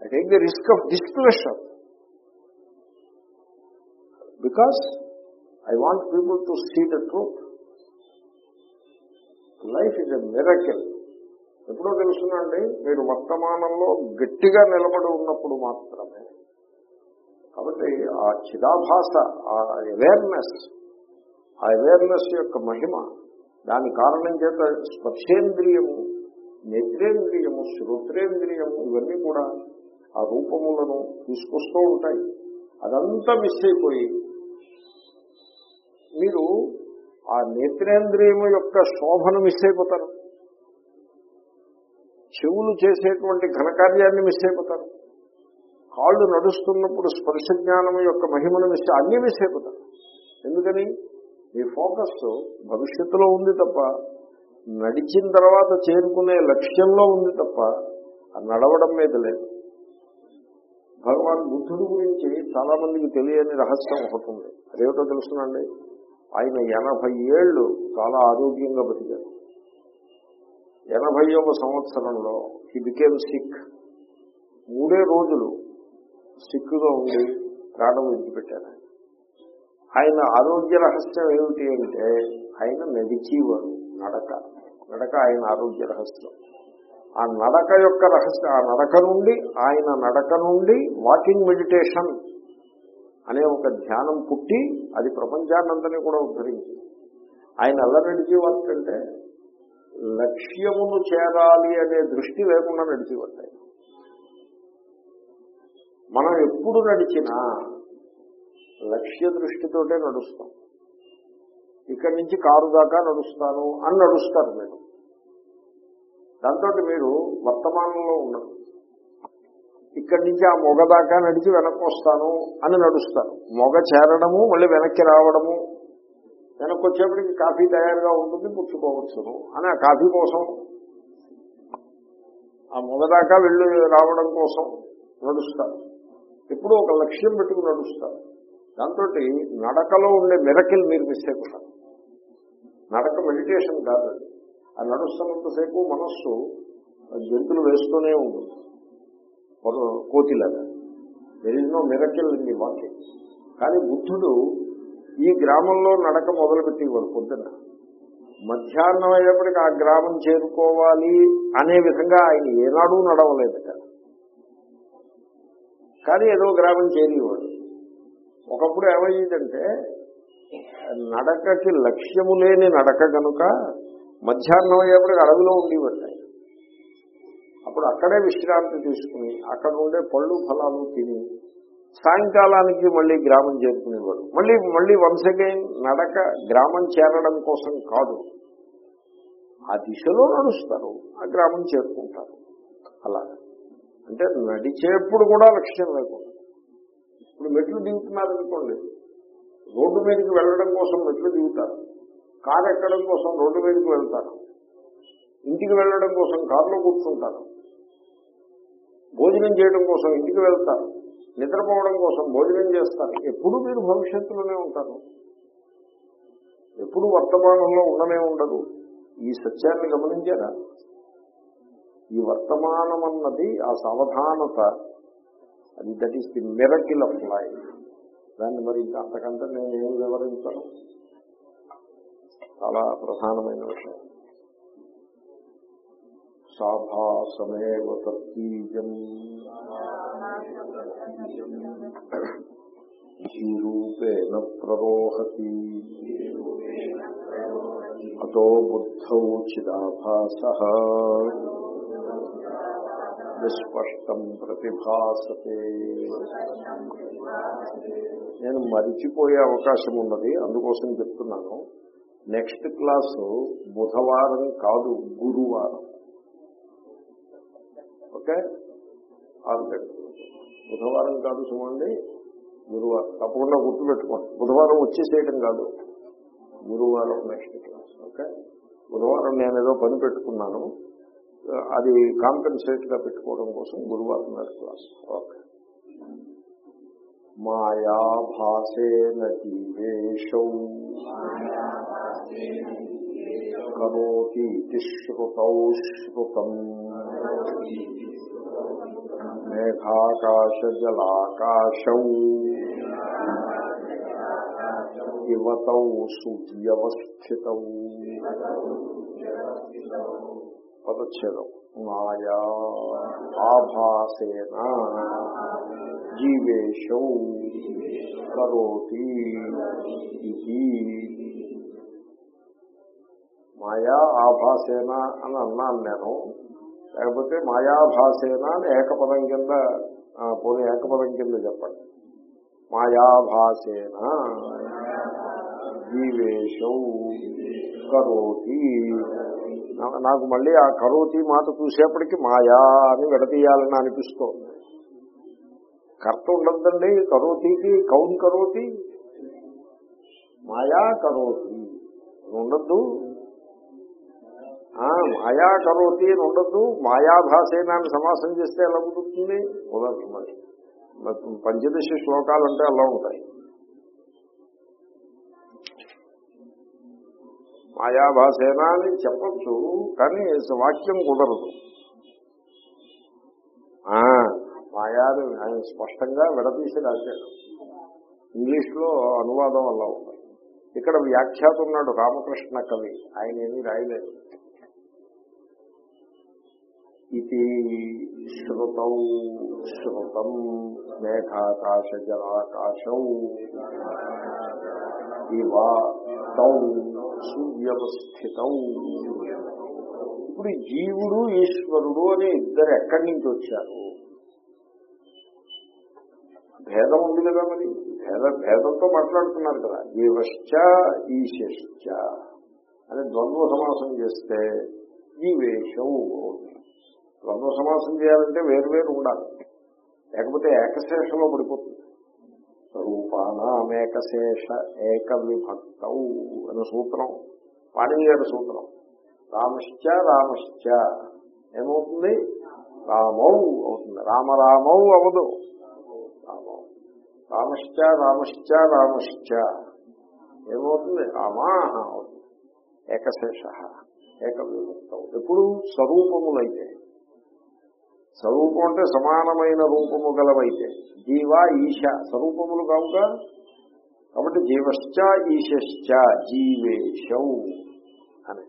I take the risk of displeasure because I want people to see the truth life is a miracle ఎప్పుడో తెలుసునండి మీరు వర్తమానంలో గట్టిగా నిలబడి ఉన్నప్పుడు మాత్రమే. కాబట్టి ఆ చిదాభాస ఆ అవేర్నెస్ ఆ అవేర్నెస్ యొక్క మహిమ. దాని కారణం చేత స్పర్శేంద్రియము నేత్రేంద్రియము శ్రోత్రేంద్రియము ఇవన్నీ కూడా ఆ రూపములను తీసుకొస్తూ ఉంటాయి. అదంతా మిస్ అయిపోయి మీరు ఆ నేత్రేంద్రియము యొక్క శోభను మిస్ అయిపోతారు. చెవులు చేసేటువంటి ఘనకార్యాన్ని మిస్ అయిపోతారు. కాళ్ళు నడుస్తున్నప్పుడు స్పర్శ జ్ఞానం యొక్క మహిమను మిస్ అన్నీ మిస్ అయిపోతారు. ఎందుకని? మీ ఫోకస్ భవిష్యత్తులో ఉంది తప్ప నడిచిన తర్వాత చేరుకునే లక్ష్యంలో ఉంది తప్ప నడవడం మీద లేదు. భగవాన్ బుద్ధుడు గురించి చాలా మందికి తెలియని రహస్యం ఒకటి ఉంది. అదేమిటో తెలుసునండి? ఆయన ఎనభై ఏళ్ళు చాలా ఆరోగ్యంగా బతికారు ఎనభైవ సంవత్సరంలో హీ బికేమ్ సిక్ మూడే రోజులు సిక్కుగా ఉండి ప్రాణం విడిచిపెట్టారు ఆయన ఆరోగ్య రహస్యం ఏమిటి అంటే ఆయన నడిచేవారు నడక. నడక ఆయన ఆరోగ్య రహస్యం. ఆ నడక యొక్క రహస్యం ఆ నడక నుండి ఆయన నడక నుండి వాకింగ్ మెడిటేషన్ అనే ఒక ధ్యానం పుట్టి అది ప్రపంచాన్నంతని కూడా ఉద్ధరించింది. ఆయన ఎలా నడిచేవారంటే లక్ష్యమును చేరాలి అనే దృష్టి లేకుండా నడిచేవారు మనం ఎప్పుడు నడిచినా లక్ష్య దృష్టితోటే నడుస్తాం. ఇక్కడి నుంచి కారు దాకా నడుస్తాను అని నడుస్తారు మీరు. దాంతో మీరు వర్తమానంలో ఉండరు ఇక్కడి నుంచి ఆ మొగ దాకా నడిచి వెనక్కి వస్తాను అని నడుస్తారు. మొగ చేరడము మళ్ళీ వెనక్కి రావడము వెనక్కి వచ్చేప్పటికి కాఫీ తయారుగా ఉంటుంది పుచ్చుకోవచ్చును అని ఆ కాఫీ కోసం ఆ మొగ దాకా వెళ్ళి రావడం కోసం నడుస్తారు. ఎప్పుడూ ఒక లక్ష్యం పెట్టుకుని నడుస్తారు. దాంతో నడకలో ఉండే మిరకిల్ మీరు మిస్ అయిపోతారు నడక మెడిటేషన్ కాదు ఆ నడుస్తున్నంతసేపు మనస్సు జంతువులు వేస్తూనే ఉంటుంది. కోతిలాగా. There is no miracle in the walking కానీ బుద్ధుడు ఈ గ్రామంలో నడక మొదలుపెట్టేవాడు పొద్దున. మధ్యాహ్నం అయ్యేప్పటికీ ఆ గ్రామం చేరుకోవాలి అనే విధంగా ఆయన ఏనాడూ నడవలేదట కానీ ఏదో గ్రామం చేరేవాడు. ఒకప్పుడు ఏమయ్యేదంటే నడకకి లక్ష్యము లేని నడక కనుక మధ్యాహ్నం అయ్యేప్పటికి అడవిలో ఉండేవాడు ఆయన అప్పుడు అక్కడే విశ్రాంతి తీసుకుని అక్కడ ఉండే పళ్ళు ఫలాలు తిని సాయంకాలానికి మళ్ళీ గ్రామం చేరుకునేవాడు. మళ్ళీ మళ్ళీ వన్స్ అగైన్ నడక గ్రామం చేరడం కోసం కాదు. ఆ దిశలో నడుస్తారు ఆ గ్రామం చేరుకుంటారు. అలా. అంటే నడిచేప్పుడు కూడా లక్ష్యం లేకుండా ఇప్పుడు మెట్లు దిగుతున్నారనుకోండి రోడ్డు మీదకి వెళ్ళడం కోసం మెట్లు దిగుతారు. కారు ఎక్కడం కోసం రోడ్డు మీదకి వెళ్తారు. ఇంటికి వెళ్ళడం కోసం కారులో కూర్చుంటారు. భోజనం చేయడం కోసం ఇంటికి వెళ్తారు. నిద్రపోవడం కోసం భోజనం చేస్తారు. ఎప్పుడు మీరు భవిష్యత్తులోనే ఉంటారు. ఎప్పుడు వర్తమానంలో ఉండనే ఉండదు. ఈ సత్యాన్ని గమనించారా? ఈ వర్తమానం అన్నది ఆ సావధానత అది that is the miracle of life దాన్ని మరి ఇంకా అంతకంటే నేను ఏం వివరించను? చాలా ప్రధానమైన విషయం. సాభాసమేవ తత్వీజం జీరూపేణ ప్రరోహతి. అతో బుద్ధౌ చిదాభాస. విస్పష్టం ప్రతిభాసతే. నేను మరిచిపోయే అవకాశం ఉన్నది అందుకోసం చెప్తున్నాను. నెక్స్ట్ క్లాసు బుధవారం కాదు గురువారం. ఓకే? ఆరు బుధవారం కాదు చూడండి గురువారం. తప్పకుండా గుర్తుపెట్టుకోండి. బుధవారం వచ్చేసేయటం కాదు. గురువారం నెక్స్ట్ క్లాస్. ఓకే? బుధవారం నేను ఏదో పని పెట్టుకున్నాను. అది కాంపెన్సేట్గా పెట్టుకోవడం కోసం గురువారం నాడు క్లాస్. ఓకే. మాయాభాసేన జీవేశౌ. కరోతి శ్రుతౌ శ్రుతం. మేఘాకాశ ఇవతౌ సువ్యవస్థితౌ. పదచ్ఛేదం. మాయా ఆభాసేన జీవేశౌ కరోతి ఇది. మాయా ఆభాసేన అని అన్నాను నేను. లేకపోతే మాయాభాసేన అని ఏకపదం కింద పోనీ ఏకపదం కింద చెప్పండి. మాయాభాసేన జీవేశౌ కరోతి. నాకు మళ్ళీ ఆ కరోతి మాట చూసేప్పటికి మాయా అని విడతీయాలని అనిపిస్తోంది కర్త ఉండద్దండి కరోతికి కౌన్ కరోతి మాయా కరోతి ఉండద్దు. ఆ, మాయా కరోతి అని ఉండద్దు. మాయాభాసేనాన్ని సమాసం చేస్తే ఎలా కుదురుతుంది? కుదరదు మరి పంచదశ శ్లోకాలు అంటే అలా ఉంటాయి. మాయాభాసేన అని చెప్పచ్చు కానీ వాక్యం కుదరదు. ఆ, మాయాని ఆయన స్పష్టంగా విడదీసి రాశాడు ఇంగ్లీష్లో అనువాదం వల్ల ఉంది. ఇక్కడ వ్యాఖ్యాత ఉన్నాడు రామకృష్ణ కవి ఆయన ఏమీ రాయలేదు. ఇది శృతం శ్రుతం మేఘాకాశ జలాకాశౌ. ఇవా తౌ సువ్యవస్థితౌ ఇప్పుడు జీవుడు ఈశ్వరుడు అని ఇద్దరు ఎక్కడి నుంచి వచ్చారు? భేదం ఉంది కదా మరి. భేద భేదంతో మాట్లాడుతున్నారు కదా. జీవశ్చ ఈశ్చ అని ద్వంద్వ సమాసం చేస్తే జీవేశం ద్వంద్వ సమాసం చేయాలంటే వేరు ఉండాలి. లేకపోతే ఏకశేషంలో పడిపోతుంది. స్వరూపానామేకశేష ఏక విభక్త అనే సూత్రం. పాణిని గారి సూత్రం. రామశ్చ రామశ్చ ఏమవుతుంది? రామౌ అవుతుంది. రామరామౌ అవదు. రామౌ. రామశ్చ రామశ్చ రామశ్చ ఏమవుతుంది? రామా అవుతుంది. ఏకశేష ఏక విభక్తం ఎప్పుడు స్వరూపములైతే స్వరూపం అంటే సమానమైన రూపము గలవైతే. జీవ ఈశ స్వరూపములు కావుగా? కాబట్టి జీవశ్చ ఈశ్చ జీవేశౌ అని.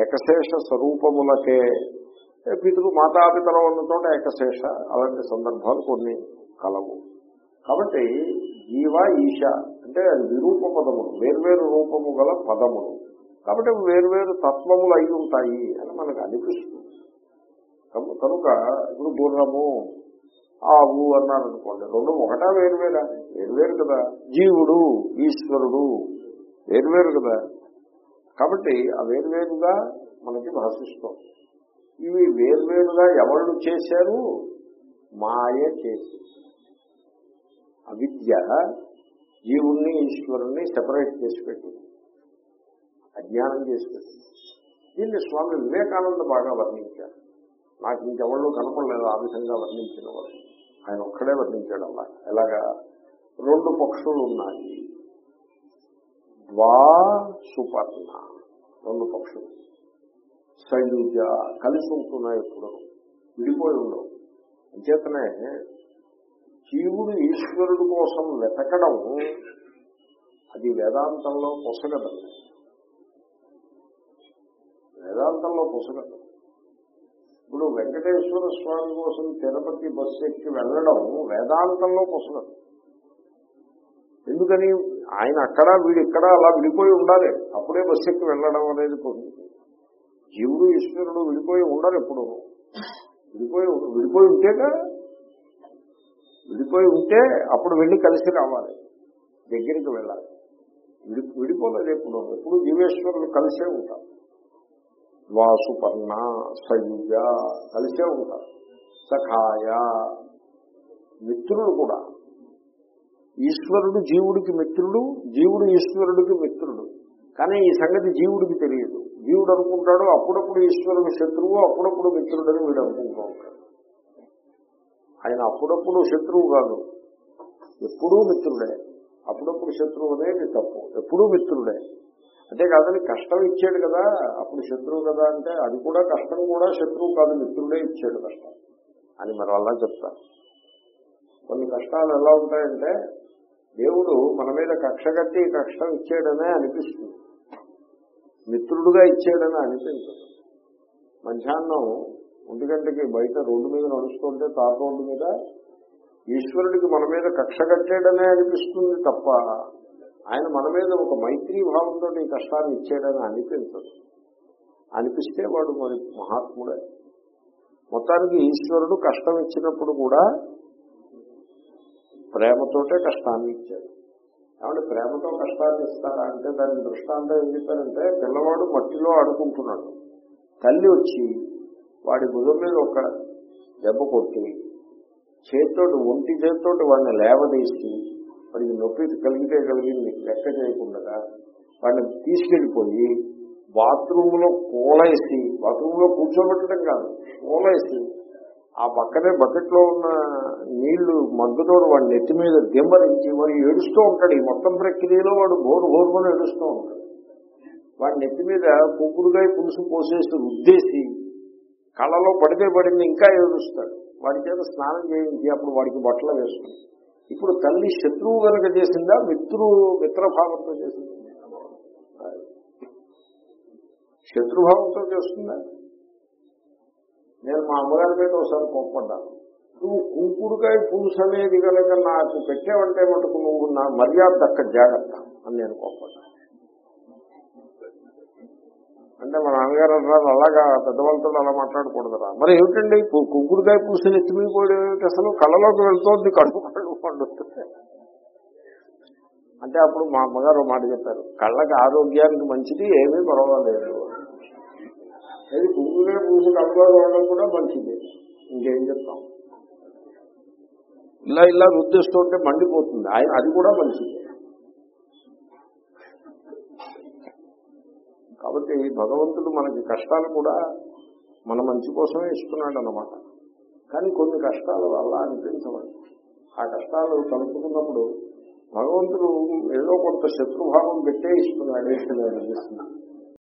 ఏకశేష స్వరూపములకే పితృ మాతాపితల ఉన్న చోట ఏకశేష అలాంటి సందర్భాలు కొన్ని కలవు. కాబట్టి జీవ ఈశ అంటే విరూప పదములు వేర్వేరు రూపము గల పదములు. కాబట్టి వేర్వేరు తత్వములు అయి ఉంటాయి అని మనకు అనిపిస్తుంది. కనుక ఇప్పుడు గుర్రము ఆవు అన్నాడు అనుకోండి రెండు ఒకటా వేరువేరా వేరువేరు కదా. జీవుడు ఈశ్వరుడు వేరువేరు కదా. కాబట్టి ఆ వేరువేరుగా మనకి భాషిస్తాం. ఇవి వేరువేరుగా ఎవరు చేశారు? మాయ చేసి అవిద్య జీవుణ్ణి ఈశ్వరుణ్ణి సెపరేట్ చేసి పెట్టింది. అజ్ఞానం చేసి పెట్టింది. దీన్ని స్వామి వివేకానంద బాగా వర్ణించారు. నాకు ఇంకెవళ్ళు కనపడలేదు ఆ విధంగా వర్ణించిన వాడు ఆయన ఒక్కడే వర్ణించాడు అలా. ఎలాగా? రెండు పక్షులు ఉన్నాయి. ద్వా సుపర్ణ. రెండు పక్షులు. సైలుజ కలిసి ఉంటున్నాయి ఎప్పుడు. విడిపోయి ఉండవు. అంచేతనే జీవుడు ఈశ్వరుడు కోసం వెతకడం అది వేదాంతంలో పొసగదండి వేదాంతంలో పొసగదు. ఇప్పుడు వెంకటేశ్వర స్వామి కోసం తిరుపతి బస్సు ఎక్కి వెళ్ళడం వేదాంతంలో కోసం ఎందుకని? ఆయన అక్కడ వీడు ఇక్కడ అలా విడిపోయి ఉండాలి. అప్పుడే బస్సు ఎక్కి వెళ్ళడం అనేది పొందుతుంది జీవుడు ఈశ్వరుడు విడిపోయి ఉండరు ఎప్పుడు. విడిపోయి విడిపోయి ఉంటేగా విడిపోయి ఉంటే అప్పుడు వెళ్ళి కలిసి రావాలి. దగ్గరికి వెళ్ళాలి. విడి విడిపోలేదు ఎప్పుడు. ఎప్పుడు జీవేశ్వరులు కలిసే ఉంటారు. వాసుపర్ణ సయ్య కలిసే ఉంటారు. సఖాయ మిత్రుడు కూడా. ఈశ్వరుడు జీవుడికి మిత్రుడు జీవుడు ఈశ్వరుడికి మిత్రుడు. కానీ ఈ సంగతి జీవుడికి తెలియదు. జీవుడు అనుకుంటాడు అప్పుడప్పుడు ఈశ్వరుడు శత్రువు అప్పుడప్పుడు మిత్రుడని వీడు అనుకుంటూ ఉంటాడు. ఆయన అప్పుడప్పుడు శత్రువు కాదు. ఎప్పుడూ మిత్రుడే. అప్పుడప్పుడు శత్రువు అనేది తప్పు. ఎప్పుడూ మిత్రుడే. అంటే కాదని కష్టం ఇచ్చాడు కదా అప్పుడు శత్రువు కదా అంటే అది కూడా కష్టం కూడా శత్రువు కాదు మిత్రుడే ఇచ్చాడు కష్టం. అని మరి అలా చెప్తారు. కొన్ని కష్టాలు ఎలా ఉంటాయంటే దేవుడు మన మీద కక్ష కట్టి కష్టం ఇచ్చాడనే అనిపిస్తుంది. మిత్రుడుగా ఇచ్చాడని అనిపించదు. మధ్యాహ్నం ఒంటి గంటకి బయట రోడ్డు మీద నడుస్తుంటే తాత రోడ్డు మీద ఈశ్వరుడికి మన మీద కక్ష కట్టాడనే అనిపిస్తుంది తప్ప ఆయన మన మీద ఒక మైత్రీ భావంతో ఈ కష్టాన్ని ఇచ్చాడని అనిపించదు. అనిపిస్తే వాడు మరి మహాత్ముడే. మొత్తానికి ఈశ్వరుడు కష్టం ఇచ్చినప్పుడు కూడా ప్రేమతోటే కష్టాన్ని ఇచ్చాడు. కాబట్టి ప్రేమతో కష్టాన్ని ఇస్తారా అంటే దాని దృష్టాంతం ఏం చెప్పారంటే పిల్లవాడు మట్టిలో ఆడుకుంటున్నాడు. తల్లి వచ్చి వాడి భుజం మీద ఒక దెబ్బ కొట్టి చేతితోటి ఒంటి చేతితోటి వాడిని లేవదీసి వాడికి నొప్పి కలిగితే కలిగింది లెక్క చేయకుండా వాడిని తీసుకెళ్ళిపోయి బాత్రూమ్లో కూలేసి బాత్రూమ్లో కూర్చోబెట్టడం కాదు కూలేసి ఆ పక్కనే బకెట్లో ఉన్న నీళ్ళు మగ్గుతోడు వాడి నెత్తి మీద దిమ్మరించి వాడు ఏడుస్తూ ఉంటాడు. ఈ మొత్తం ప్రక్రియలో వాడు బోరు బోరుమని ఏడుస్తూ ఉంటాడు. వాడి నెత్తి మీద కుక్కుడుగా పులుసు పోసేసి ఉద్దేశి కళ్ళలో పడితే పడింది ఇంకా ఏడుస్తాడు. వాడి చేత స్నానం చేయించి అప్పుడు వాడికి బట్టలు వేస్తుంది ఇప్పుడు తల్లి శత్రువు కనుక చేసిందా మిత్రు మిత్రభావంతో చేసిందా? శత్రుభావంతో చేస్తుందా? నేను మా అమ్మగారి మీద ఒకసారి కోప్పడ్డాను నువ్వు కుంకుడుకాయ పులుసు అనేది కనుక నాకు పెట్టావంటే మటుకు నువ్వు నా మర్యాద దక్క జాగ్రత్త అని నేను కోప్పడ్డాను అంటే మా నాన్నగారు అన్నారు అలాగా పెద్దవాళ్ళతో అలా మాట్లాడకూడదురా. మరి ఏమిటండి కు- కుంకుడుకాయ పులుసుని ఏమిటి అసలు? కళ్ళలోకి వెళ్తోంది కడుపు కడుపు పండుతుంది అంటే అప్పుడు మా అమ్మగారు మాట చెప్పారు కళ్ళకి ఆరోగ్యానికి మంచిది ఏమీ పర్వాలేదు. అది కుంకుడుకాయ పూసి కళ్ళలో వెళ్ళడం కూడా మంచిది. ఇంకేం చెప్తాం? ఇలా ఇలా రుద్దిస్తుంటే మండిపోతుంది. ఆయన అది కూడా మంచిది. కాబట్టి భగవంతుడు మనకి కష్టాలు కూడా మన మంచి కోసమే ఇస్తున్నాడు అన్నమాట కానీ కొన్ని కష్టాలు అలా అనిపించవాలి ఆ కష్టాలు తలుపుకున్నప్పుడు భగవంతుడు ఏదో కొంత శత్రుభావం పెట్టే ఇస్తున్నాడు. అనిపిస్తున్నాడు